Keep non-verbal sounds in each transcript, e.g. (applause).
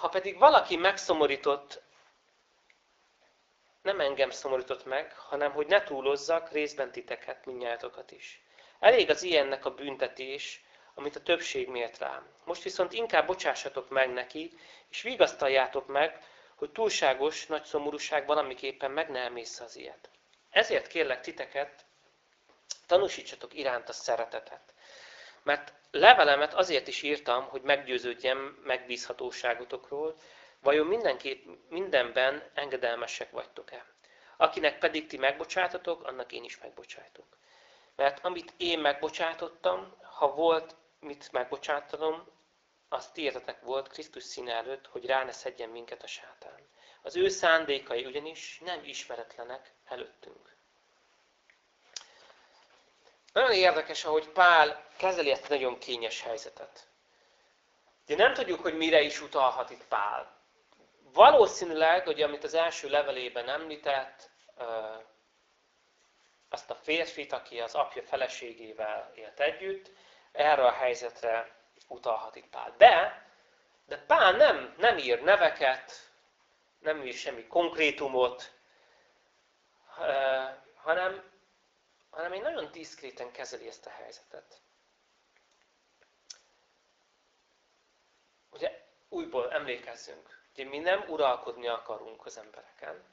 ha pedig valaki megszomorított, nem engem szomorított meg, hanem hogy ne túlozzak részben titeket, mindnyájatokat is. Elég az ilyennek a büntetés, amit a többség mért rám. Most viszont inkább bocsássatok meg neki, és vigasztaljátok meg, hogy túlságos nagy szomorúság valamiképpen meg ne emészze az ilyet. Ezért kérlek titeket, tanúsítsatok iránt a szeretetet. Mert levelemet azért is írtam, hogy meggyőződjem megbízhatóságotokról, vajon mindenki, mindenben engedelmesek vagytok-e. Akinek pedig ti megbocsátatok, annak én is megbocsájtok. Mert amit én megbocsátottam, ha volt mit megbocsátanom, az tiétetek volt Krisztus színe előtt, hogy rá ne szedjen minket a sátán. Az ő szándékai ugyanis nem ismeretlenek előttünk. Nagyon érdekes, ahogy Pál kezeli ezt a nagyon kényes helyzetet. De nem tudjuk, hogy mire is utalhat itt Pál. Valószínűleg, hogy amit az első levelében említett, azt a férfit, aki az apja feleségével élt együtt, erre a helyzetre utalhat itt Pál. De, de Pál nem, nem ír neveket, nem ír semmi konkrétumot, hanem, hanem egy nagyon diszkréten kezeli ezt a helyzetet. Ugye újból emlékezzünk, hogy mi nem uralkodni akarunk az embereken,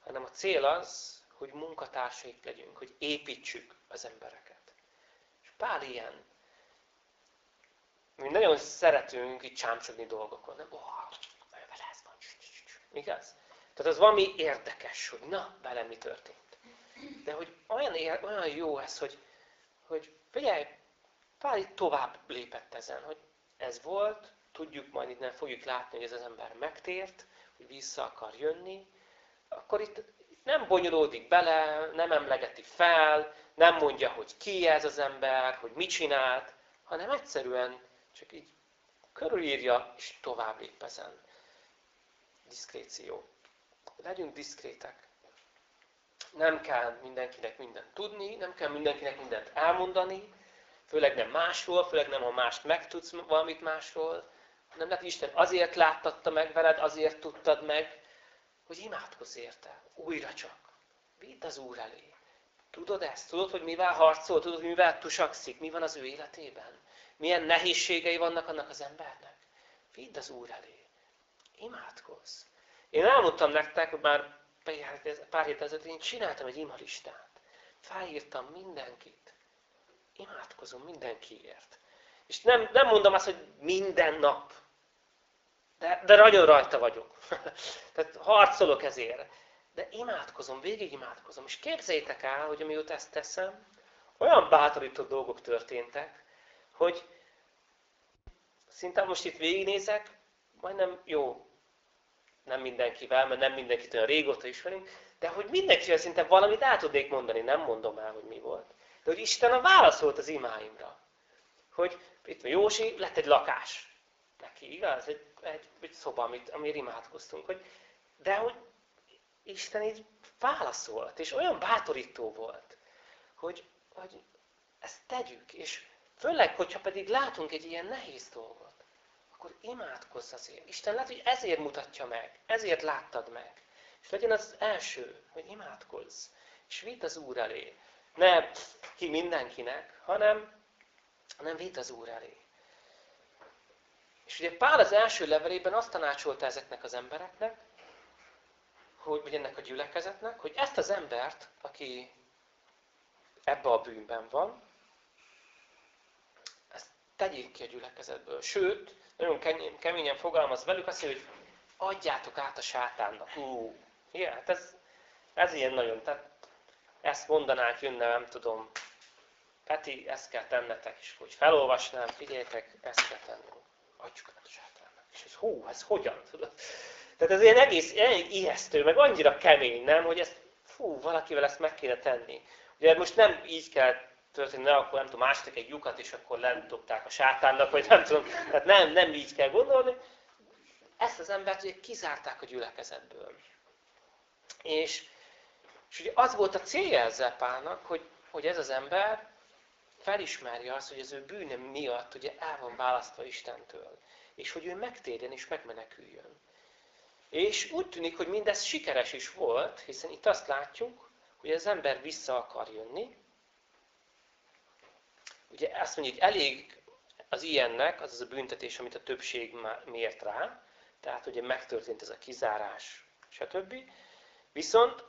hanem a cél az, hogy munkatársaik legyünk, hogy építsük az embereket. És Pál ilyen. Mi nagyon szeretünk itt csámcsogni dolgokon. Nem? Oh, vele ez van. Igaz? Tehát az valami érdekes, hogy na, velem mi történt. De hogy olyan, ér, olyan jó ez, hogy, hogy figyelj, Pál itt tovább lépett ezen, hogy ez volt, tudjuk majd itt nem fogjuk látni, hogy ez az ember megtért, hogy vissza akar jönni, akkor itt nem bonyolódik bele, nem emlegeti fel, nem mondja, hogy ki ez az ember, hogy mit csinált, hanem egyszerűen csak így körülírja, és tovább lép ezen. Diszkréció. Legyünk diszkrétek. Nem kell mindenkinek mindent tudni, nem kell mindenkinek mindent elmondani, főleg nem másról, főleg nem, ha mást megtudsz valamit másról, hanem lehet, Isten azért láttatta meg veled, azért tudtad meg, hogy imádkozz érte, újra csak. Vidd az Úr elé. Tudod ezt? Tudod, hogy mivel harcol? Tudod, hogy mivel tusakszik? Mi van az ő életében? Milyen nehézségei vannak annak az embernek? Vidd az Úr elé. Imádkozz. Én elmondtam nektek, hogy már pár hét ezelőtt én csináltam egy imalistát. Felírtam mindenkit. Imádkozom mindenkiért. És nem, nem mondom azt, hogy minden nap. De, de nagyon rajta vagyok. (laughs) Tehát harcolok ezért. De imádkozom, végig imádkozom. És képzeljétek el, hogy amióta ezt teszem, olyan bátorító dolgok történtek, hogy szinte most itt végignézek, majdnem jó, nem mindenkivel, mert nem mindenkit olyan régóta ismerünk, de hogy mindenkivel szinte valamit el tudnék mondani, nem mondom el, hogy mi volt. De hogy Isten a válaszolt az imáimra. Hogy itt van Józsi, lett egy lakás. Neki, igaz? Egy, egy, egy szoba, amit, amire imádkoztunk. Hogy, de hogy Isten így válaszolt, és olyan bátorító volt, hogy, hogy ezt tegyük, és főleg, hogyha pedig látunk egy ilyen nehéz dolgot, akkor imádkozz azért. Isten lehet, hogy ezért mutatja meg, ezért láttad meg. És legyen az első, hogy imádkozz, és vidd az Úr elé. Ne ki mindenkinek, hanem, hanem vidd az Úr elé. És ugye Pál az első levelében azt tanácsolta ezeknek az embereknek, hogy, vagy ennek a gyülekezetnek, hogy ezt az embert, aki ebbe a bűnben van, ezt tegyék ki a gyülekezetből. Sőt, nagyon keményen fogalmaz velük, azt mondja, hogy adjátok át a sátánnak. Ú, ja, hát ez, ez ilyen nagyon, tehát ezt mondanák, jönne, nem tudom, Peti, ezt kell tennetek, és hogy felolvasnám, figyeljetek, ezt kell tenni. Adjuk át a sátánnak. És ez, hú, ez hogyan? Tudod? Tehát ez ilyen egész ilyen ijesztő, meg annyira kemény, nem, hogy ezt, fú, valakivel ezt meg kéne tenni. Ugye most nem így kell történni, ne, akkor nem tudom, mástak egy lyukat, és akkor lentobták a sátánnak, vagy nem tudom, tehát nem, nem így kell gondolni. Ezt az embert ugye kizárták a gyülekezetből. És, és ugye az volt a célja ezzel Pálnak, hogy, hogy ez az ember felismerje azt, hogy az ő bűne miatt ugye el van választva Istentől. és hogy ő megtérjen és megmeneküljön. És úgy tűnik, hogy mindez sikeres is volt, hiszen itt azt látjuk, hogy az ember vissza akar jönni. Ugye azt mondjuk, elég az ilyennek, az az a büntetés, amit a többség mért rá, tehát ugye megtörtént ez a kizárás, stb. Viszont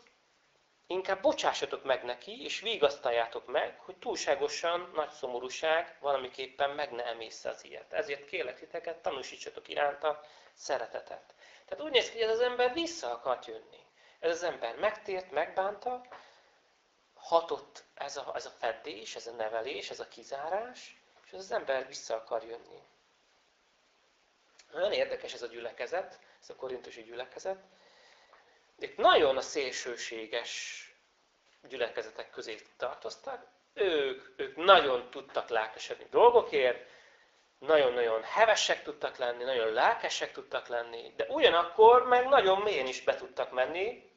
inkább bocsássatok meg neki, és vigasztaljátok meg, hogy túlságosan nagy szomorúság valamiképpen meg ne emészze az ilyet. Ezért kérlek titeket, tanúsítsatok iránta szeretetet. Tehát úgy néz ki, hogy ez az ember vissza akart jönni. Ez az ember megtért, megbánta, hatott ez a, ez a feddés, ez a nevelés, ez a kizárás, és az ember vissza akar jönni. Nagyon érdekes ez a gyülekezet, ez a korintusi gyülekezet. Itt nagyon a szélsőséges gyülekezetek közé tartoztak. Ők, ők nagyon tudtak lelkesedni dolgokért, nagyon-nagyon hevesek tudtak lenni, nagyon lelkesek tudtak lenni, de ugyanakkor meg nagyon mélyen is be tudtak menni,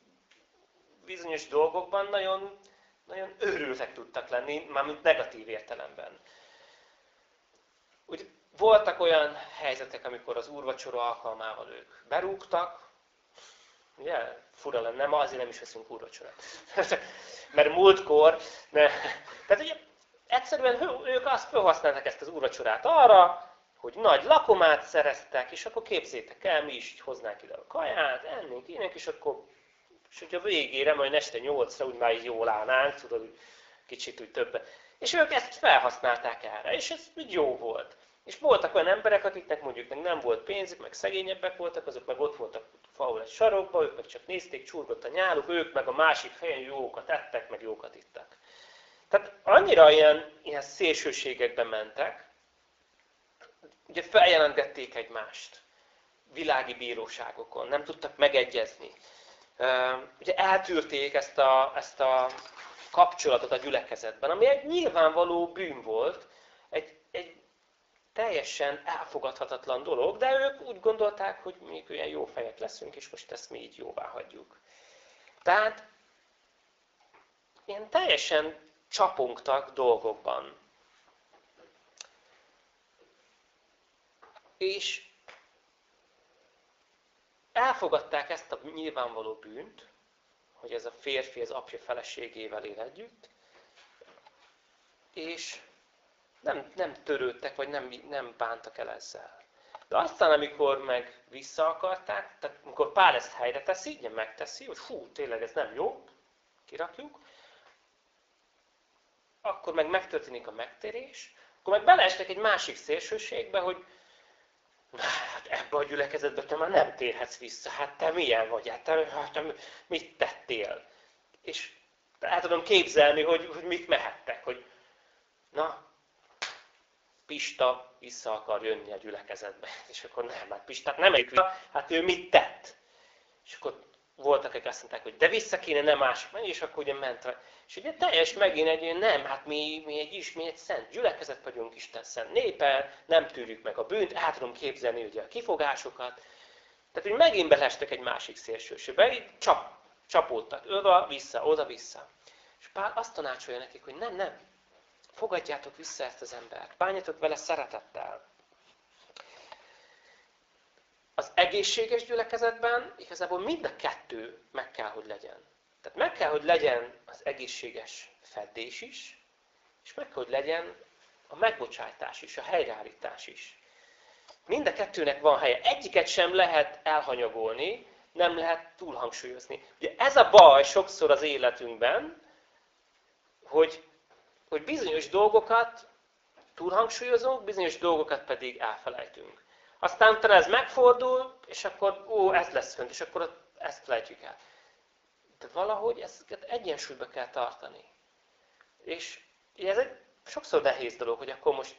bizonyos dolgokban nagyon, nagyon őrültek tudtak lenni, mármint negatív értelemben. Úgy voltak olyan helyzetek, amikor az úrvacsora alkalmával ők berúgtak, ugye, fura lenne, ma azért nem is veszünk úrvacsorát. (laughs) Mert múltkor, ne, tehát ugye egyszerűen ők azt felhasználták ezt az úrvacsorát arra, hogy nagy lakomát szereztek, és akkor képzétek el, mi is hoznánk ide a kaját, ennénk, ének, és akkor és hogyha végére, majd este nyolcra úgy már jól állnánk, tudod, kicsit úgy többen. És ők ezt felhasználták erre, és ez úgy jó volt. És voltak olyan emberek, akiknek mondjuk nem volt pénzük, meg szegényebbek voltak, azok meg ott voltak faul egy sarokba, ők meg csak nézték, csurgott a nyáluk, ők meg a másik helyen jókat ettek, meg jókat ittak. Tehát annyira ilyen, ilyen szélsőségekbe mentek, ugye feljelentgették egymást világi bíróságokon, nem tudtak megegyezni. Ugye eltűrték ezt a, ezt a kapcsolatot a gyülekezetben, ami egy nyilvánvaló bűn volt, egy, egy teljesen elfogadhatatlan dolog, de ők úgy gondolták, hogy még olyan jó fejek leszünk, és most ezt mi így jóvá hagyjuk. Tehát ilyen teljesen csapongtak dolgokban. És elfogadták ezt a nyilvánvaló bűnt, hogy ez a férfi az apja feleségével él együtt, és nem, nem törődtek, vagy nem, nem bántak el ezzel. De aztán, amikor meg vissza akarták, tehát amikor Pál ezt helyre teszi, ugye megteszi, hogy hú, tényleg ez nem jó, kirakjuk, akkor meg megtörténik a megtérés, akkor meg beleestek egy másik szélsőségbe, hogy hát ebbe a gyülekezetbe te már nem térhetsz vissza, hát te milyen vagy, hát te, hát te mit tettél? És el tudom képzelni, hogy, hogy mit mehettek, hogy na, Pista vissza akar jönni a gyülekezetbe. És akkor nem, hát Pistát nem egy hát ő mit tett? És akkor voltak, akik azt mondták, hogy de vissza kéne, nem másik menni, és akkor ugye ment. És ugye teljes megint egy, nem, hát mi, mi egy is, egy szent gyülekezet vagyunk, Isten szent népe, nem tűrjük meg a bűnt, át tudom képzelni ugye a kifogásokat. Tehát, hogy megint belestek egy másik szélsőségbe, így csap, csapódtak, oda-vissza, oda-vissza. És Pál azt tanácsolja nekik, hogy nem, nem, Fogadjátok vissza ezt az embert. Bánjatok vele szeretettel. Az egészséges gyülekezetben igazából mind a kettő meg kell, hogy legyen. Tehát meg kell, hogy legyen az egészséges feddés is, és meg kell, hogy legyen a megbocsátás is, a helyreállítás is. Mind a kettőnek van helye. Egyiket sem lehet elhanyagolni, nem lehet túlhangsúlyozni. Ugye ez a baj sokszor az életünkben, hogy hogy bizonyos dolgokat túlhangsúlyozunk, bizonyos dolgokat pedig elfelejtünk. Aztán utána ez megfordul, és akkor ó, ez lesz fönt, és akkor ezt felejtjük el. De valahogy ezeket egyensúlyba kell tartani. És ez egy sokszor nehéz dolog, hogy akkor most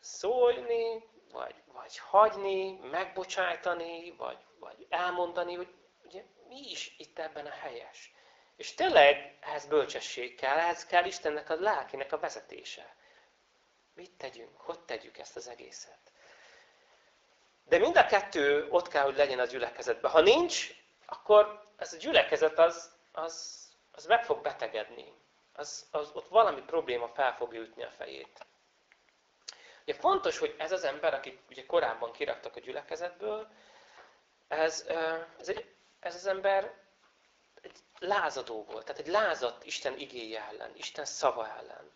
szólni, vagy, vagy hagyni, megbocsájtani, vagy, vagy elmondani, hogy ugye, mi is itt ebben a helyes. És tényleg ehhez bölcsesség kell, ehhez kell Istennek a lelkének a vezetése. Mit tegyünk? Hogy tegyük ezt az egészet? De mind a kettő ott kell, hogy legyen a gyülekezetben. Ha nincs, akkor ez a gyülekezet az, az, az meg fog betegedni. Az, az, ott valami probléma fel fogja ütni a fejét. Ugye fontos, hogy ez az ember, akit ugye korábban kiraktak a gyülekezetből, ez, ez, egy, ez az ember egy lázadó volt, tehát egy lázadt Isten igéje ellen, Isten szava ellen.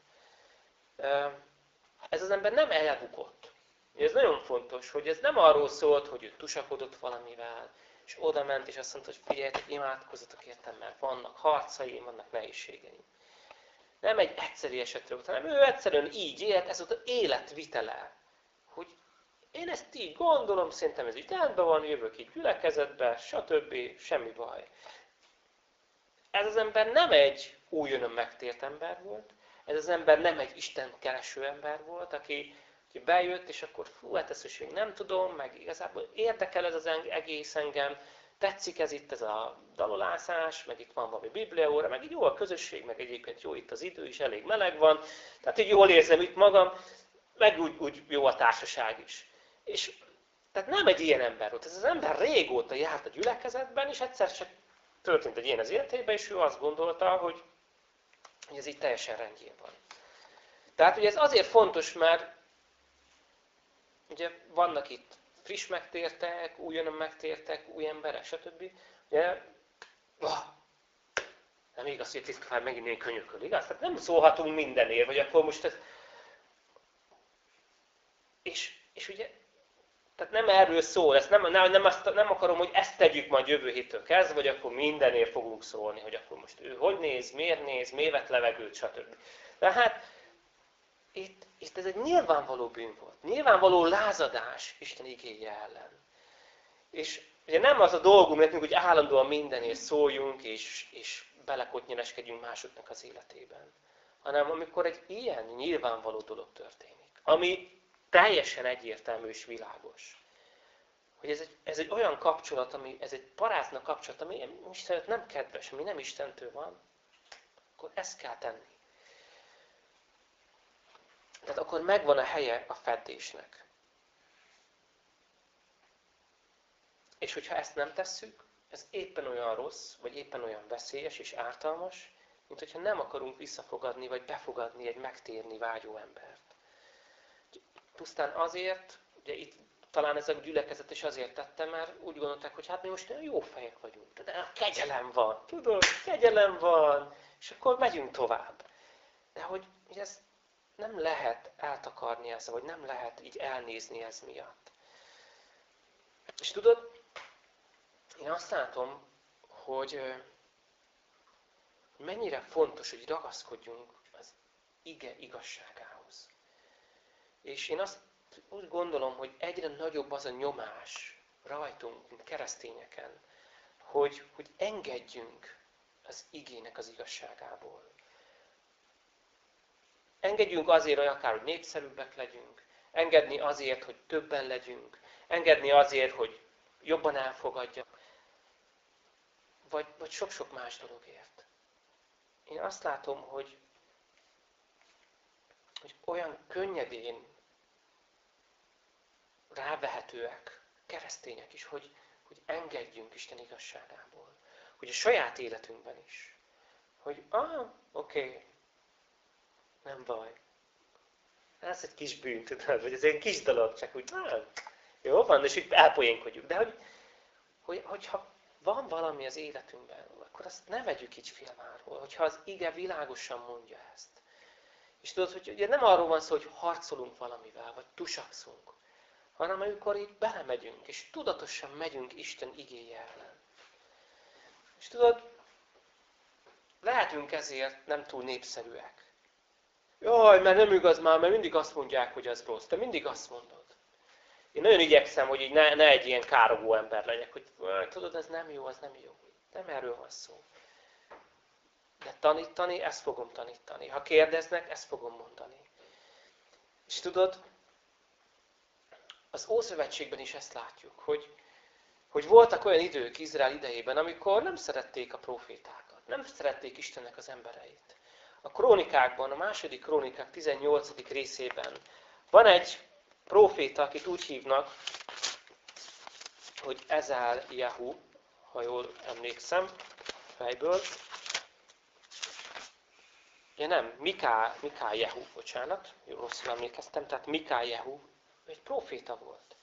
Ez az ember nem elbukott. Ez nagyon fontos, hogy ez nem arról szólt, hogy ő tusakodott valamivel, és oda ment, és azt mondta, hogy figyeljetek, imádkozzatok értem, mert vannak harcaim, vannak nehézségeim. Nem egy egyszerű esetről volt, hanem ő egyszerűen így élt, ez volt az életvitele. Hogy én ezt így gondolom, szerintem ez így rendben van, jövök így gyülekezetbe, stb. semmi baj. Ez az ember nem egy újonnan megtért ember volt, ez az ember nem egy Isten kereső ember volt, aki, aki bejött, és akkor fú, hát ezt is még nem tudom, meg igazából érdekel ez az egész engem, tetszik ez itt, ez a dalolászás, meg itt van valami bibliaóra, meg így jó a közösség, meg egyébként jó itt az idő is, elég meleg van, tehát így jól érzem itt magam, meg úgy, úgy jó a társaság is. És tehát nem egy ilyen ember volt. Ez az ember régóta járt a gyülekezetben, és egyszer csak történt egy ilyen az életében, és ő azt gondolta, hogy ez így teljesen rendjén van. Tehát ugye ez azért fontos, mert ugye vannak itt friss megtértek, újonnan megtértek, új emberek, stb. Ugye, oh, nem igaz, hogy tisztafár megint ilyen könyököl, igaz? Tehát nem szólhatunk mindenért, vagy akkor most ez... És, és ugye, tehát nem erről szól, ezt nem, nem, nem, azt, nem akarom, hogy ezt tegyük majd jövő héttől kezdve, vagy akkor mindenért fogunk szólni, hogy akkor most ő hogy néz, miért néz, miért vett levegőt, stb. De hát itt, itt ez egy nyilvánvaló bűn volt. Nyilvánvaló lázadás Isten igéje ellen. És ugye nem az a dolgunk nekünk, hogy állandóan mindenért szóljunk, és, és belekotnyereskedjünk másoknak az életében. Hanem amikor egy ilyen nyilvánvaló dolog történik, ami teljesen egyértelmű és világos. Hogy ez egy, ez egy olyan kapcsolat, ami, ez egy parázna kapcsolat, ami Istenőt nem kedves, ami nem Istentől van, akkor ezt kell tenni. Tehát akkor megvan a helye a feddésnek. És hogyha ezt nem tesszük, ez éppen olyan rossz, vagy éppen olyan veszélyes és ártalmas, mint hogyha nem akarunk visszafogadni, vagy befogadni egy megtérni vágyó embert. Pusztán azért, ugye itt talán ez a gyülekezet is azért tette, mert úgy gondolták, hogy hát mi most jó fejek vagyunk. De a kegyelem van, tudod, kegyelem van, és akkor megyünk tovább. De hogy ez nem lehet eltakarni ezzel, vagy nem lehet így elnézni ez miatt. És tudod, én azt látom, hogy mennyire fontos, hogy ragaszkodjunk az ige igazságához. És én azt úgy gondolom, hogy egyre nagyobb az a nyomás rajtunk, mint keresztényeken, hogy, hogy engedjünk az igének az igazságából. Engedjünk azért, hogy akár hogy népszerűbbek legyünk, engedni azért, hogy többen legyünk, engedni azért, hogy jobban elfogadja, vagy, vagy sok-sok más dologért. Én azt látom, hogy, hogy olyan könnyedén rávehetőek, keresztények is, hogy, hogy engedjünk Isten igazságából. Hogy a saját életünkben is. Hogy, ah, oké, okay, nem baj. Ez egy kis bűn, tudod, vagy ez egy kis dolog, csak úgy, ah, jó van, és úgy elpoénkodjuk. De hogy, hogy, hogyha van valami az életünkben, akkor azt ne vegyük így félváról, hogyha az ige világosan mondja ezt. És tudod, hogy ugye nem arról van szó, hogy harcolunk valamivel, vagy tusakszunk, hanem amikor így belemegyünk, és tudatosan megyünk Isten igéje ellen. És tudod, lehetünk ezért nem túl népszerűek. Jaj, mert nem igaz már, mert mindig azt mondják, hogy az rossz. Te mindig azt mondod. Én nagyon igyekszem, hogy így ne, ne egy ilyen károgó ember legyek, hogy tudod, ez nem jó, ez nem jó. Nem erről van szó. De tanítani, ezt fogom tanítani. Ha kérdeznek, ezt fogom mondani. És tudod, az Ószövetségben is ezt látjuk, hogy, hogy voltak olyan idők Izrael idejében, amikor nem szerették a profétákat, nem szerették Istennek az embereit. A krónikákban, a második krónikák 18. részében van egy proféta, akit úgy hívnak, hogy Ezál Jehu, ha jól emlékszem fejből. ugye nem, Miká, Miká Jehu, bocsánat, rosszul emlékeztem, tehát Miká Jehu, egy proféta volt.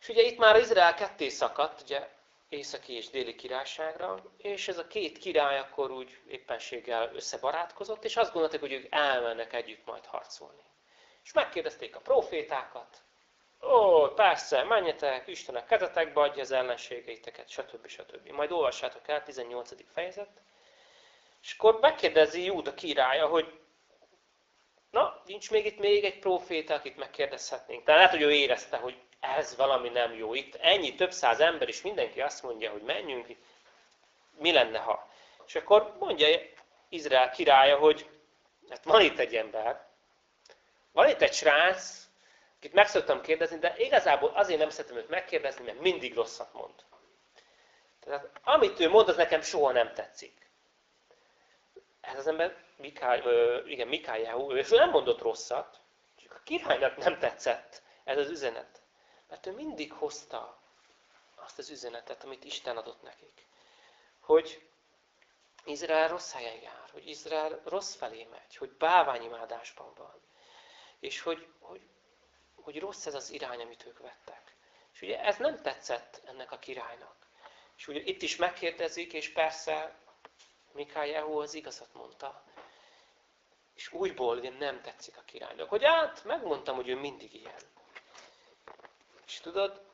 És ugye itt már Izrael ketté szakadt, ugye északi és déli királyságra, és ez a két király akkor úgy éppenséggel összebarátkozott, és azt gondolták, hogy ők elmennek együtt majd harcolni. És megkérdezték a profétákat, ó, persze, menjetek, Istenek kezetekbe adja az ellenségeiteket, stb. stb. Majd olvassátok el, 18. fejezet. És akkor megkérdezi Júda királya, hogy na, nincs még itt még egy proféta, akit megkérdezhetnénk. Tehát lehet, hogy ő érezte, hogy ez valami nem jó. Itt ennyi, több száz ember, és mindenki azt mondja, hogy menjünk. Mi lenne, ha? És akkor mondja Izrael királya, hogy hát van itt egy ember, van itt egy srác, akit meg szoktam kérdezni, de igazából azért nem szeretem őt megkérdezni, mert mindig rosszat mond. Tehát amit ő mond, az nekem soha nem tetszik. Ez az ember, Mikály, igen, Mikályáhu, ő nem mondott rosszat, csak a királynak nem tetszett ez az üzenet. Mert ő mindig hozta azt az üzenetet, amit Isten adott nekik. Hogy Izrael rossz helyen jár, hogy Izrael rossz felé megy, hogy bálványimádásban van. És hogy, hogy, hogy rossz ez az irány, amit ők vettek. És ugye ez nem tetszett ennek a királynak. És ugye itt is megkérdezik, és persze Mikály Jehu az igazat mondta. És újból nem tetszik a királynak. Hogy hát, megmondtam, hogy ő mindig ilyen. És tudod,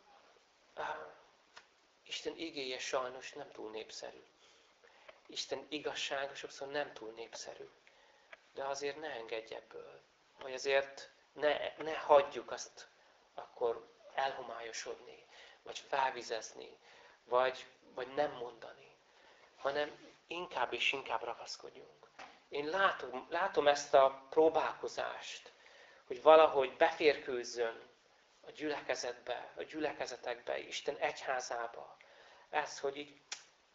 Isten igéje sajnos nem túl népszerű. Isten igazsága sokszor nem túl népszerű. De azért ne engedj ebből. Vagy azért ne, ne hagyjuk azt akkor elhomályosodni, vagy felvizezni, vagy, vagy nem mondani, hanem inkább és inkább ragaszkodjunk. Én látom, látom ezt a próbálkozást, hogy valahogy beférkőzzön a gyülekezetbe, a gyülekezetekbe, Isten egyházába. Ez, hogy így,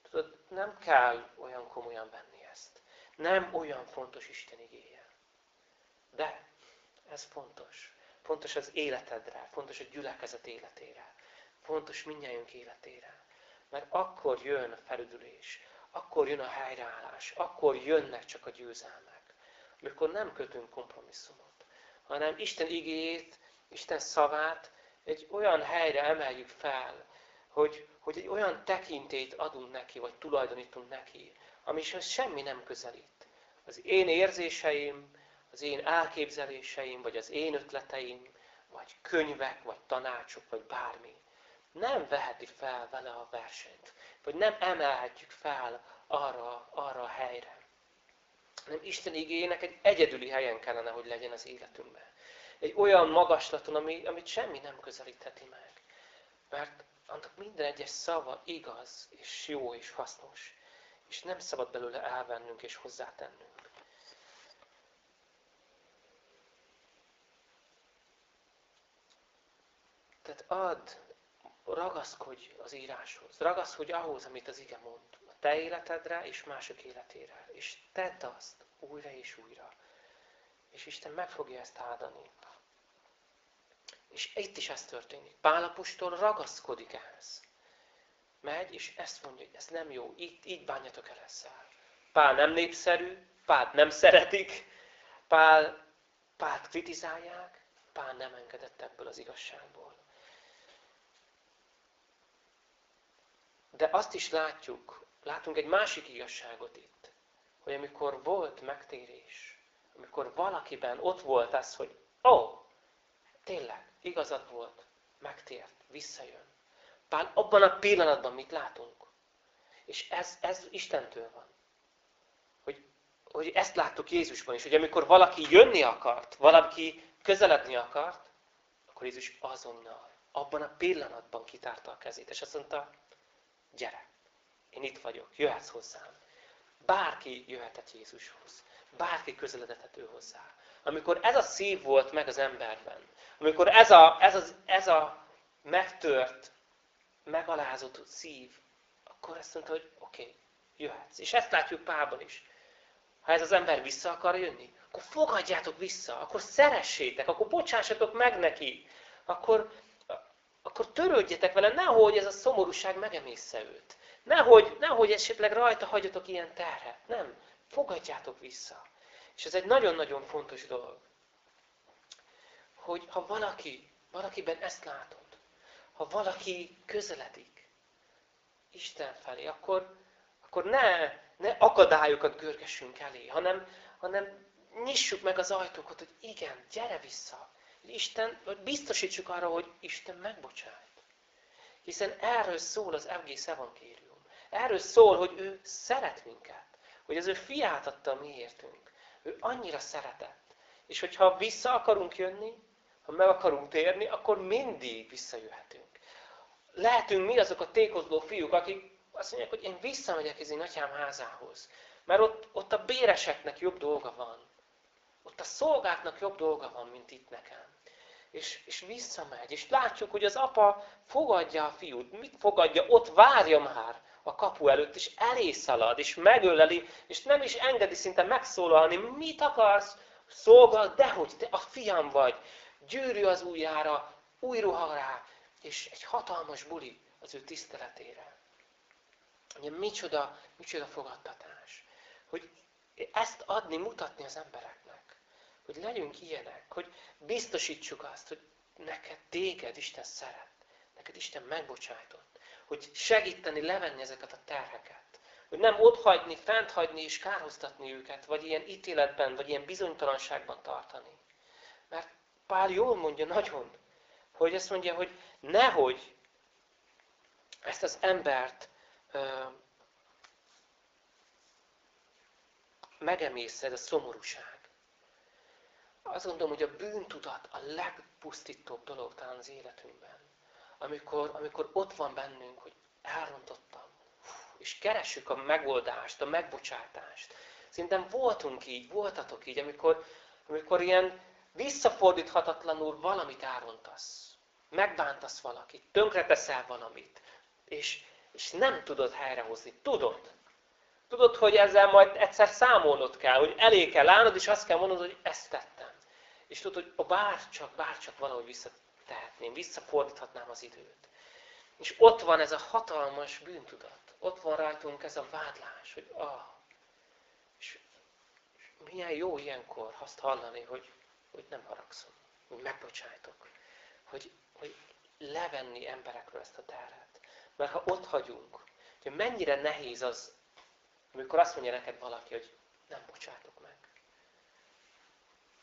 tudod, nem kell olyan komolyan venni ezt. Nem olyan fontos Isten igéje. De ez fontos. Fontos az életedre, fontos a gyülekezet életére, fontos mindjárt életére. Mert akkor jön a felüdülés, akkor jön a helyreállás, akkor jönnek csak a győzelmek. Amikor nem kötünk kompromisszumot, hanem Isten igéjét Isten szavát egy olyan helyre emeljük fel, hogy, hogy egy olyan tekintét adunk neki, vagy tulajdonítunk neki, amishez semmi nem közelít. Az én érzéseim, az én elképzeléseim, vagy az én ötleteim, vagy könyvek, vagy tanácsok, vagy bármi. Nem veheti fel vele a versenyt, vagy nem emelhetjük fel arra, arra a helyre. Nem Isten igényének egy egyedüli helyen kellene, hogy legyen az életünkben egy olyan magaslaton, ami, amit semmi nem közelítheti meg. Mert annak minden egyes szava igaz, és jó, és hasznos. És nem szabad belőle elvennünk és hozzátennünk. Tehát add, ragaszkodj az íráshoz. Ragaszkodj ahhoz, amit az ige mond. A te életedre és mások életére. És tedd azt újra és újra. És Isten meg fogja ezt áldani. És itt is ez történik. Pálapostól ragaszkodik ehhez. Megy, és ezt mondja, hogy ez nem jó, így, így bánjatok el ezzel. Pál nem népszerű, Pál nem szeretik, Pál, Pált kritizálják, Pál nem engedett ebből az igazságból. De azt is látjuk, látunk egy másik igazságot itt, hogy amikor volt megtérés, amikor valakiben ott volt az, hogy ó, oh, tényleg, igazad volt, megtért, visszajön. Pál abban a pillanatban mit látunk? És ez, ez Istentől van. Hogy, hogy ezt láttuk Jézusban is, hogy amikor valaki jönni akart, valaki közeledni akart, akkor Jézus azonnal, abban a pillanatban kitárta a kezét, és azt mondta, gyere, én itt vagyok, jöhetsz hozzám. Bárki jöhetett Jézushoz. Bárki közeledhetett ő hozzá. Amikor ez a szív volt meg az emberben, amikor ez a, ez, az, ez a megtört, megalázott szív, akkor ezt mondta, hogy oké, okay, jöhetsz. És ezt látjuk Pálban is. Ha ez az ember vissza akar jönni, akkor fogadjátok vissza, akkor szeressétek, akkor bocsássatok meg neki, akkor, akkor törődjetek vele, nehogy ez a szomorúság megemészze őt. Nehogy, nehogy esetleg rajta hagyjatok ilyen terhet. Nem, fogadjátok vissza. És ez egy nagyon-nagyon fontos dolog. Hogy ha valaki, valakiben ezt látod, ha valaki közeledik Isten felé, akkor, akkor ne, ne akadályokat görgessünk elé, hanem, hanem nyissuk meg az ajtókat, hogy igen, gyere vissza. Isten, biztosítsuk arra, hogy Isten megbocsájt. Hiszen erről szól az egész evangélium. Erről szól, hogy ő szeret minket. Hogy az ő fiát adta miértünk. Ő annyira szeretett. És hogyha vissza akarunk jönni, ha meg akarunk térni, akkor mindig visszajöhetünk. Lehetünk mi azok a tékozló fiúk, akik azt mondják, hogy én visszamegyek az én atyám házához. Mert ott, ott a béreseknek jobb dolga van. Ott a szolgáknak jobb dolga van, mint itt nekem. És, és visszamegy. És látjuk, hogy az apa fogadja a fiút. Mit fogadja? Ott várja már a kapu előtt, és elé szalad, és megöleli, és nem is engedi szinte megszólalni. Mit akarsz? Szolgal, dehogy te a fiam vagy. Gyűrű az ujjára, új ruha rá, és egy hatalmas buli az ő tiszteletére. Ugye micsoda, micsoda fogadtatás. Hogy ezt adni, mutatni az embereknek. Hogy legyünk ilyenek, hogy biztosítsuk azt, hogy neked téged Isten szeret. Neked Isten megbocsájtott. Hogy segíteni, levenni ezeket a terheket. Hogy nem otthagyni, fenthagyni és kárhoztatni őket, vagy ilyen ítéletben, vagy ilyen bizonytalanságban tartani. Pál jól mondja nagyon, hogy azt mondja, hogy nehogy ezt az embert ö, megemészed a szomorúság. Azt gondolom, hogy a bűntudat a legpusztítóbb dolog talán az életünkben. Amikor, amikor ott van bennünk, hogy elrontottam, és keressük a megoldást, a megbocsátást. Szerintem voltunk így, voltatok így, amikor, amikor ilyen visszafordíthatatlanul valamit elrontasz. Megbántasz valakit, tönkreteszel valamit, és, és nem tudod helyrehozni. Tudod. Tudod, hogy ezzel majd egyszer számolnod kell, hogy elé kell állnod, és azt kell mondod, hogy ezt tettem. És tudod, hogy bárcsak, bárcsak valahogy visszatehetném, visszafordíthatnám az időt. És ott van ez a hatalmas bűntudat. Ott van rajtunk ez a vádlás, hogy ah, és, és milyen jó ilyenkor azt hallani, hogy, hogy nem haragszom, hogy megbocsájtok, hogy, hogy levenni emberekről ezt a terhet. Mert ha ott hagyunk, hogy mennyire nehéz az, amikor azt mondja neked valaki, hogy nem bocsátok meg.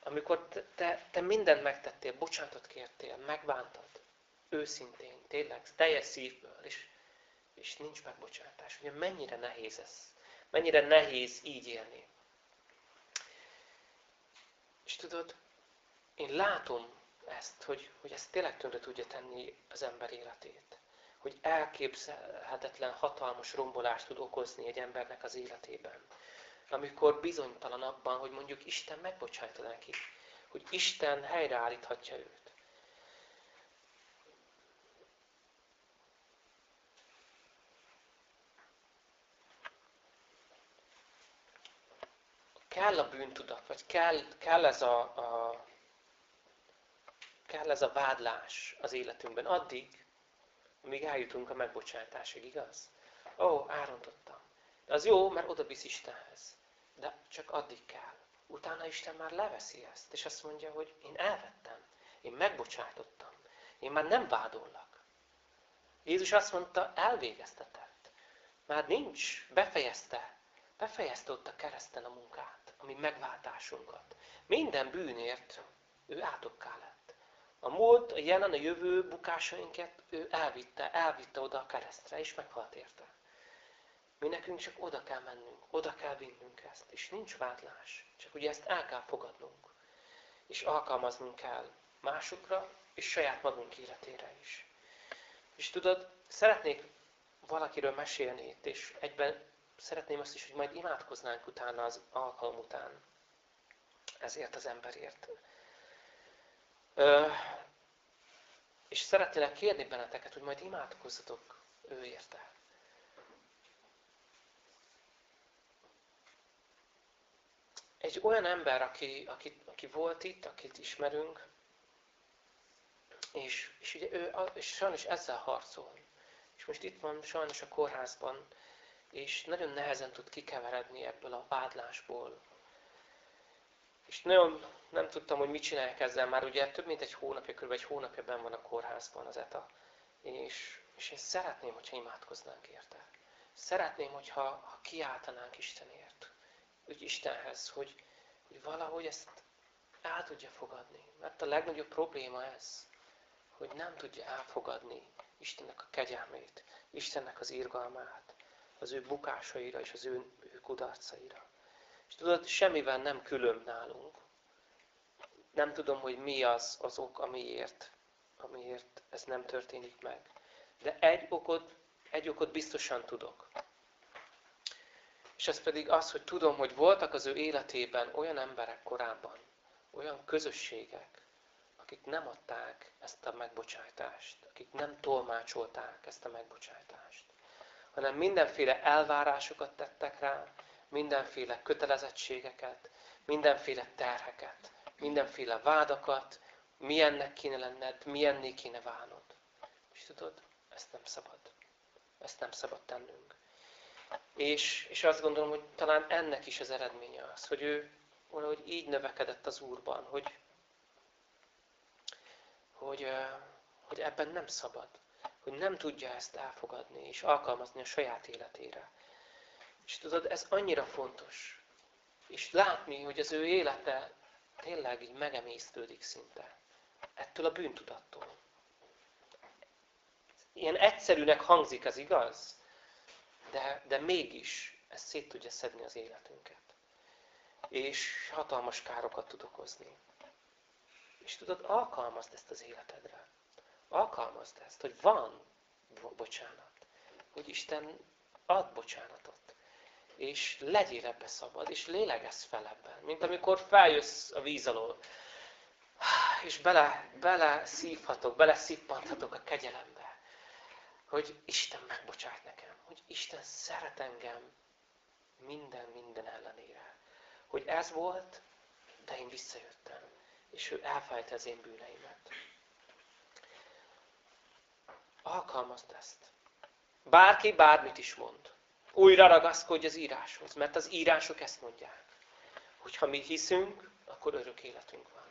Amikor te, te, te mindent megtettél, bocsánatot kértél, megbántad, őszintén, tényleg, teljes szívből, és, és nincs megbocsátás. Ugye mennyire nehéz ez? Mennyire nehéz így élni? És tudod, én látom ezt, hogy, hogy ez tényleg tönkre tudja tenni az ember életét. Hogy elképzelhetetlen, hatalmas rombolást tud okozni egy embernek az életében. Amikor bizonytalan abban, hogy mondjuk Isten megbocsájta neki. Hogy Isten helyreállíthatja őt. kell a bűntudat, vagy kell, kell ez a, a kell ez a vádlás az életünkben. Addig, amíg eljutunk a megbocsátásig, igaz? Ó, árontottam. De az jó, mert oda visz Istenhez. De csak addig kell. Utána Isten már leveszi ezt, és azt mondja, hogy én elvettem. Én megbocsátottam. Én már nem vádollak. Jézus azt mondta, elvégeztetett. Már nincs, befejezte. Befejezte ott a kereszten a munkát, ami megváltásunkat. Minden bűnért ő átokká lett. A múlt, a jelen, a jövő bukásainkat ő elvitte, elvitte oda a keresztre, és meghalt érte. Mi nekünk csak oda kell mennünk, oda kell vinnünk ezt, és nincs vádlás. Csak ugye ezt el kell fogadnunk, és alkalmaznunk kell másokra, és saját magunk életére is. És tudod, szeretnék valakiről mesélni itt, és egyben szeretném azt is, hogy majd imádkoznánk utána az alkalom után ezért az emberért. És szeretnélek kérni benneteket, hogy majd imádkozzatok ő érte. Egy olyan ember, aki, aki, aki volt itt, akit ismerünk, és, és, ugye ő, és sajnos ezzel harcol. És most itt van sajnos a kórházban, és nagyon nehezen tud kikeveredni ebből a vádlásból. És nagyon nem tudtam, hogy mit csinálják ezzel, már ugye több mint egy hónapja, kb. egy hónapja benn van a kórházban az ETA. És, és én szeretném, hogyha imádkoznánk érte. Szeretném, hogyha ha kiáltanánk Istenért, úgy Istenhez, hogy, hogy valahogy ezt el tudja fogadni. Mert a legnagyobb probléma ez, hogy nem tudja elfogadni Istennek a kegyelmét, Istennek az irgalmát, az ő bukásaira és az ő, ő kudarcaira. És tudod, semmivel nem külön nálunk. Nem tudom, hogy mi az az ok, amiért, amiért ez nem történik meg. De egy okot, egy okot biztosan tudok. És ez pedig az, hogy tudom, hogy voltak az ő életében olyan emberek korábban, olyan közösségek, akik nem adták ezt a megbocsájtást, akik nem tolmácsolták ezt a megbocsájtást, hanem mindenféle elvárásokat tettek rá, mindenféle kötelezettségeket, mindenféle terheket, mindenféle vádakat, milyennek kéne lenned, milyenné kéne válnod. És tudod, ezt nem szabad. Ezt nem szabad tennünk. És, és azt gondolom, hogy talán ennek is az eredménye az, hogy ő valahogy így növekedett az Úrban, hogy, hogy, hogy ebben nem szabad, hogy nem tudja ezt elfogadni és alkalmazni a saját életére. És tudod, ez annyira fontos. És látni, hogy az ő élete tényleg így megemésztődik szinte. Ettől a bűntudattól. Ilyen egyszerűnek hangzik, az igaz? De, de mégis ez szét tudja szedni az életünket. És hatalmas károkat tud okozni. És tudod, alkalmazd ezt az életedre. Alkalmazd ezt, hogy van bocsánat. Hogy Isten ad bocsánatot. És legyél ebbe szabad, és lélegezz fel ebben. Mint amikor feljössz a víz alól, és bele, bele szívhatok, bele szippanthatok a kegyelembe. Hogy Isten megbocsát nekem. Hogy Isten szeret engem minden, minden ellenére. Hogy ez volt, de én visszajöttem és ő elfejte az én bűneimet. Alkalmazd ezt. Bárki bármit is mond. Újra ragaszkodj az íráshoz, mert az írások ezt mondják. Hogy ha mi hiszünk, akkor örök életünk van.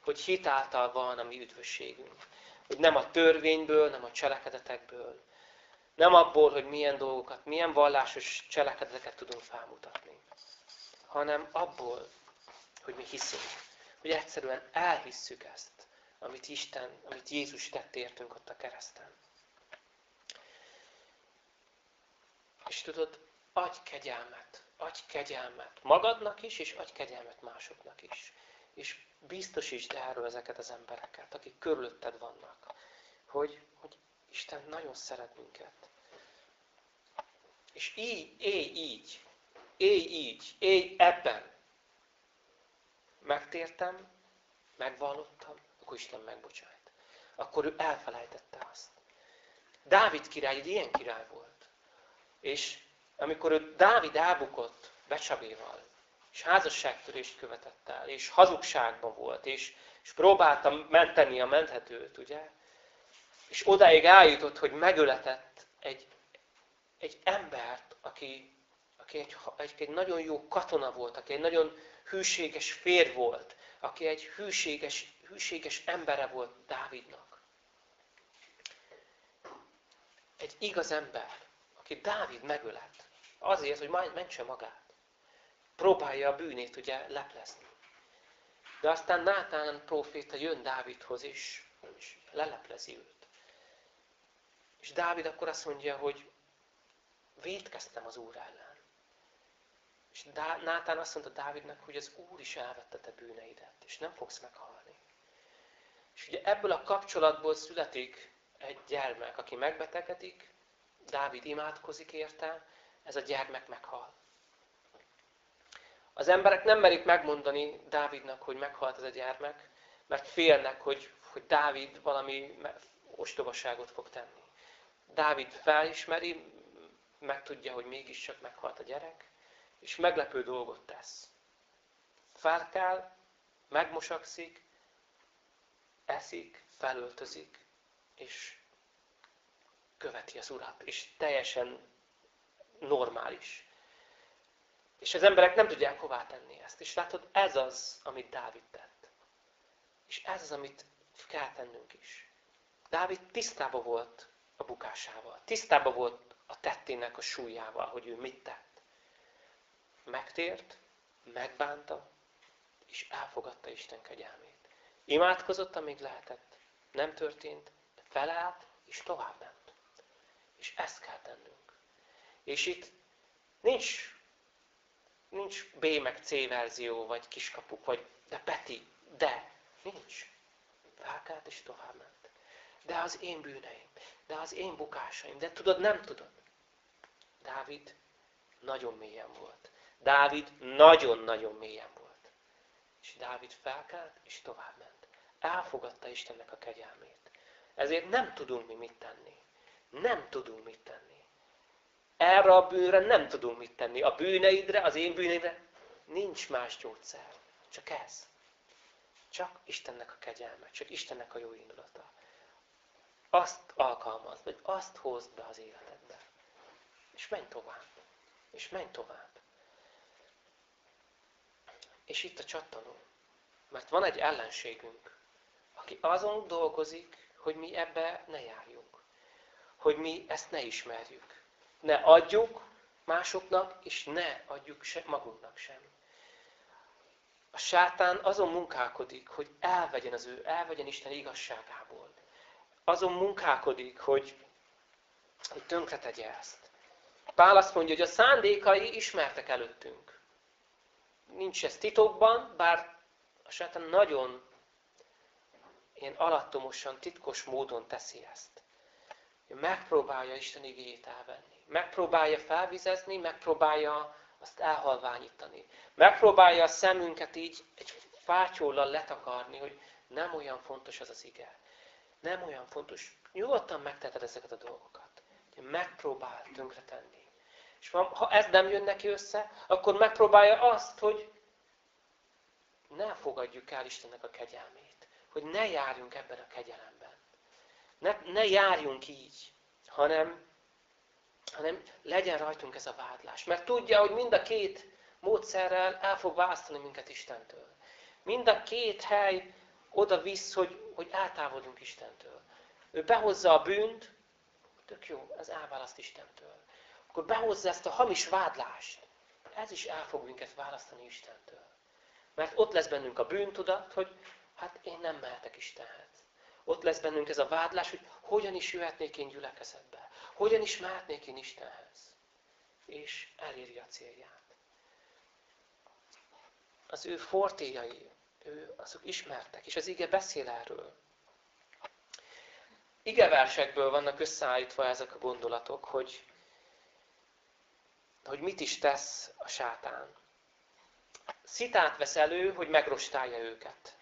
Hogy hitáltal van a mi üdvösségünk. Hogy nem a törvényből, nem a cselekedetekből. Nem abból, hogy milyen dolgokat, milyen vallásos cselekedeteket tudunk felmutatni. Hanem abból, hogy mi hiszünk hogy egyszerűen elhisszük ezt, amit Isten, amit Jézus tett értünk ott a kereszten. És tudod, adj kegyelmet, adj kegyelmet magadnak is, és adj kegyelmet másoknak is. És biztosítsd erről ezeket az embereket, akik körülötted vannak, hogy, hogy Isten nagyon szeret minket. És így, élj így, élj így, élj ebben, megtértem, megvallottam, akkor Isten megbocsájt. Akkor ő elfelejtette azt. Dávid király egy ilyen király volt. És amikor ő Dávid elbukott Becsabéval, és házasságtörést követett el, és hazugságban volt, és, és próbálta menteni a menthetőt, ugye? És odáig eljutott, hogy megöletett egy, egy embert, aki, aki egy, egy, egy nagyon jó katona volt, aki egy nagyon hűséges fér volt, aki egy hűséges, hűséges embere volt Dávidnak. Egy igaz ember, aki Dávid megölet, azért, hogy mentse magát. Próbálja a bűnét ugye leplezni. De aztán Nátán próféta jön Dávidhoz, és, és leleplezi őt. És Dávid akkor azt mondja, hogy védkeztem az Úr ellen. És Nátán azt mondta Dávidnak, hogy az Úr is elvette te bűneidet, és nem fogsz meghalni. És ugye ebből a kapcsolatból születik egy gyermek, aki megbetegedik, Dávid imádkozik érte, ez a gyermek meghal. Az emberek nem merik megmondani Dávidnak, hogy meghalt ez a gyermek, mert félnek, hogy, hogy Dávid valami ostobaságot fog tenni. Dávid felismeri, megtudja, hogy mégiscsak meghalt a gyerek, és meglepő dolgot tesz. Felkel, megmosakszik, eszik, felöltözik, és követi az Urat, és teljesen normális. És az emberek nem tudják hová tenni ezt. És látod, ez az, amit Dávid tett. És ez az, amit kell tennünk is. Dávid tisztában volt a bukásával. Tisztában volt a tettének a súlyával, hogy ő mit tett. Megtért, megbánta, és elfogadta Isten kegyelmét. Imádkozott, amíg lehetett. Nem történt, felállt, és tovább ment. És ezt kell tennünk. És itt nincs, nincs B meg C verzió, vagy kiskapuk, vagy de Peti, de. Nincs. Felkelt, és tovább ment. De az én bűneim, de az én bukásaim, de tudod, nem tudod. Dávid nagyon mélyen volt. Dávid nagyon-nagyon mélyen volt. És Dávid felkelt, és tovább ment. Elfogadta Istennek a kegyelmét. Ezért nem tudunk mi mit tenni. Nem tudunk mit tenni. Erre a bűnre nem tudunk mit tenni. A bűneidre, az én bűneidre nincs más gyógyszer. Csak ez. Csak Istennek a kegyelme, csak Istennek a jó indulata. Azt alkalmazd, vagy azt hozd be az életedbe. És menj tovább. És menj tovább. És itt a csattanó. Mert van egy ellenségünk, aki azon dolgozik, hogy mi ebbe ne járjunk. Hogy mi ezt ne ismerjük. Ne adjuk másoknak, és ne adjuk se, magunknak sem. A sátán azon munkálkodik, hogy elvegyen az ő, elvegyen Isten igazságából. Azon munkálkodik, hogy, hogy tönkretegye ezt. Pál azt mondja, hogy a szándékai ismertek előttünk nincs ez titokban, bár a sátán nagyon ilyen alattomosan, titkos módon teszi ezt. Megpróbálja Isten igényét elvenni. Megpróbálja felvizezni, megpróbálja azt elhalványítani. Megpróbálja a szemünket így egy fátyóllal letakarni, hogy nem olyan fontos az az ige. Nem olyan fontos. Nyugodtan megteheted ezeket a dolgokat. Megpróbál tönkretenni. És ha ez nem jön neki össze, akkor megpróbálja azt, hogy ne fogadjuk el Istennek a kegyelmét. Hogy ne járjunk ebben a kegyelemben. Ne, ne járjunk így, hanem, hanem legyen rajtunk ez a vádlás. Mert tudja, hogy mind a két módszerrel el fog választani minket Istentől. Mind a két hely oda visz, hogy, hogy eltávolodunk Istentől. Ő behozza a bűnt, tök jó, ez elválaszt Istentől akkor behozza ezt a hamis vádlást. Ez is el fog minket választani Istentől. Mert ott lesz bennünk a bűntudat, hogy hát én nem mehetek Istenhez. Ott lesz bennünk ez a vádlás, hogy hogyan is jöhetnék én gyülekezetbe. Hogyan is mehetnék én Istenhez. És eléri a célját. Az ő fortéjai, ő, azok ismertek, és az ige beszél erről. Igeversekből vannak összeállítva ezek a gondolatok, hogy hogy mit is tesz a sátán. Szitát vesz elő, hogy megrostálja őket.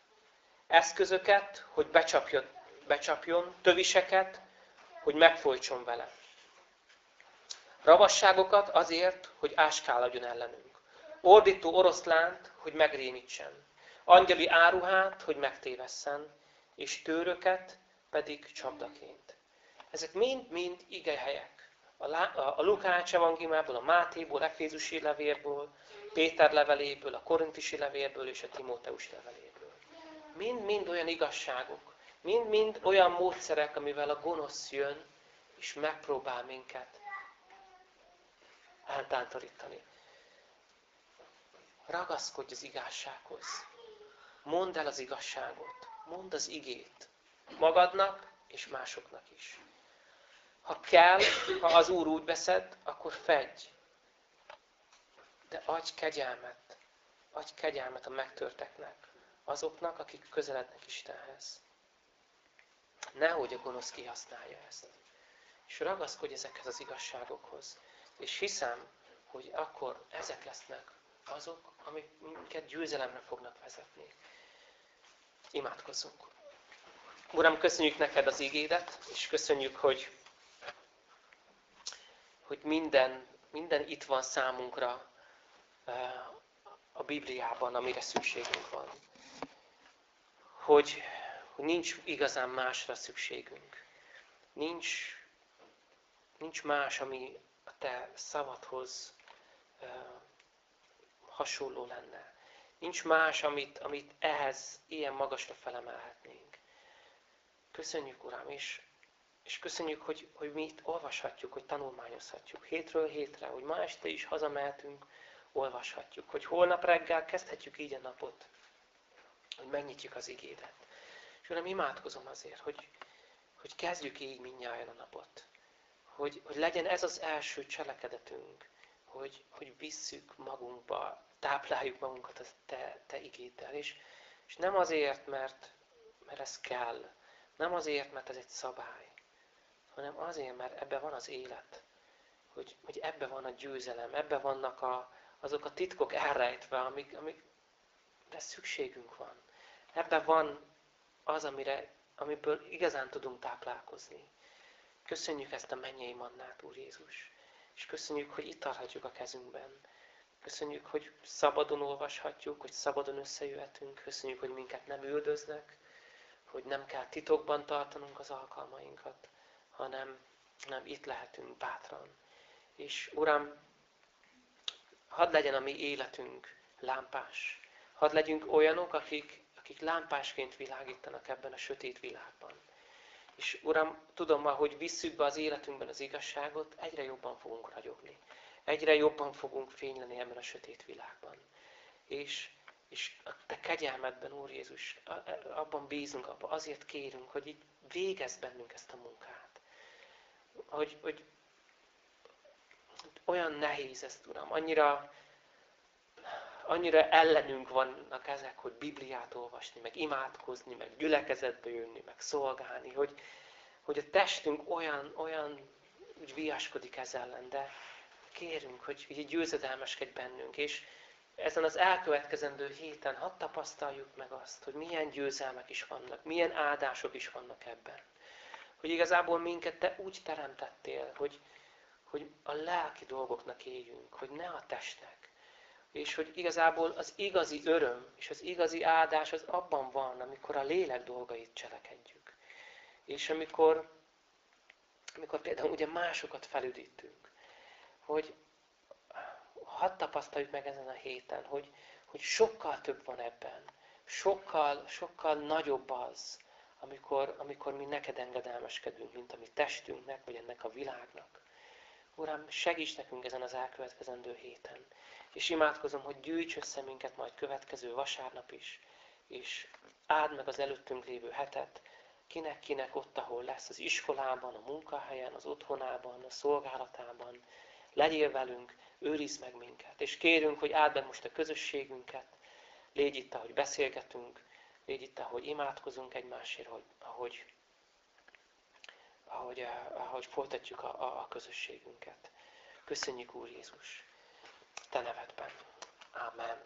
Eszközöket, hogy becsapjon, becsapjon töviseket, hogy megfojtson vele. Ravasságokat azért, hogy áskáladjon ellenünk. Ordító oroszlánt, hogy megrémítsen. Angyali áruhát, hogy megtévesszen. És tőröket pedig csapdaként. Ezek mind-mind igehelyek a Lukács evangéliumából, a Mátéból, Efézusi levélből, Péter leveléből, a Korintisi levélből és a Timóteus leveléből. Mind-mind olyan igazságok, mind-mind olyan módszerek, amivel a gonosz jön, és megpróbál minket eltántorítani. Ragaszkodj az igazsághoz. Mondd el az igazságot. Mondd az igét. Magadnak és másoknak is. Ha kell, ha az Úr úgy veszed, akkor fedj. De adj kegyelmet. Adj kegyelmet a megtörteknek. Azoknak, akik közelednek Istenhez. Nehogy a gonosz kihasználja ezt. És ragaszkodj ezekhez az igazságokhoz. És hiszem, hogy akkor ezek lesznek azok, amik minket győzelemre fognak vezetni. Imádkozzunk. Uram, köszönjük neked az ígédet, és köszönjük, hogy hogy minden, minden itt van számunkra a Bibliában, amire szükségünk van. Hogy, hogy nincs igazán másra szükségünk. Nincs, nincs más, ami a te szavadhoz hasonló lenne. Nincs más, amit, amit ehhez ilyen magasra felemelhetnénk. Köszönjük, Uram, és, és köszönjük, hogy, hogy mi itt olvashatjuk, hogy tanulmányozhatjuk hétről hétre, hogy ma este is hazamehetünk, olvashatjuk, hogy holnap reggel kezdhetjük így a napot, hogy megnyitjuk az igédet. És Uram, imádkozom azért, hogy, hogy kezdjük így mindnyáján a napot. Hogy, hogy legyen ez az első cselekedetünk, hogy, hogy visszük magunkba, tápláljuk magunkat a te, te igéddel. És, és nem azért, mert, mert ez kell, nem azért, mert ez egy szabály, hanem azért, mert ebben van az élet. Hogy, hogy ebbe van a győzelem, ebbe vannak a, azok a titkok elrejtve, amik, amik de szükségünk van. Ebben van az, amire, amiből igazán tudunk táplálkozni. Köszönjük ezt a mennyei mannát, Úr Jézus. És köszönjük, hogy itt tarthatjuk a kezünkben. Köszönjük, hogy szabadon olvashatjuk, hogy szabadon összejöhetünk. Köszönjük, hogy minket nem üldöznek, hogy nem kell titokban tartanunk az alkalmainkat, hanem nem itt lehetünk bátran. És Uram, hadd legyen a mi életünk lámpás. Hadd legyünk olyanok, akik, akik lámpásként világítanak ebben a sötét világban. És Uram, tudom ma, hogy visszük be az életünkben az igazságot, egyre jobban fogunk ragyogni. Egyre jobban fogunk fényleni ebben a sötét világban. És, és a Te kegyelmedben, Úr Jézus, abban bízunk, abban azért kérünk, hogy így végezd bennünk ezt a munkát. Hogy, hogy olyan nehéz ezt, Uram, annyira, annyira ellenünk vannak ezek, hogy Bibliát olvasni, meg imádkozni, meg gyülekezetbe jönni, meg szolgálni, hogy, hogy a testünk olyan, olyan úgy viaskodik ez ellen, de kérünk, hogy, hogy győzedelmeskedj bennünk, és ezen az elkövetkezendő héten hadd tapasztaljuk meg azt, hogy milyen győzelmek is vannak, milyen áldások is vannak ebben. Hogy igazából minket Te úgy teremtettél, hogy, hogy a lelki dolgoknak éljünk, hogy ne a testnek. És hogy igazából az igazi öröm és az igazi áldás az abban van, amikor a lélek dolgait cselekedjük. És amikor, amikor például ugye másokat felüdítünk, hogy hadd tapasztaljuk meg ezen a héten, hogy, hogy sokkal több van ebben. Sokkal, sokkal nagyobb az, amikor, amikor mi neked engedelmeskedünk, mint a mi testünknek, vagy ennek a világnak. Uram, segíts nekünk ezen az elkövetkezendő héten. És imádkozom, hogy gyűjts össze minket majd következő vasárnap is, és áld meg az előttünk lévő hetet, kinek-kinek ott, ahol lesz, az iskolában, a munkahelyen, az otthonában, a szolgálatában. Legyél velünk, őrizd meg minket. És kérünk, hogy áld meg most a közösségünket, légy itt, ahogy beszélgetünk, légy itt, ahogy imádkozunk egymásért, ahogy, ahogy ahogy, eh, ahogy folytatjuk a, a, a közösségünket. Köszönjük, Úr Jézus, te nevedben. Amen.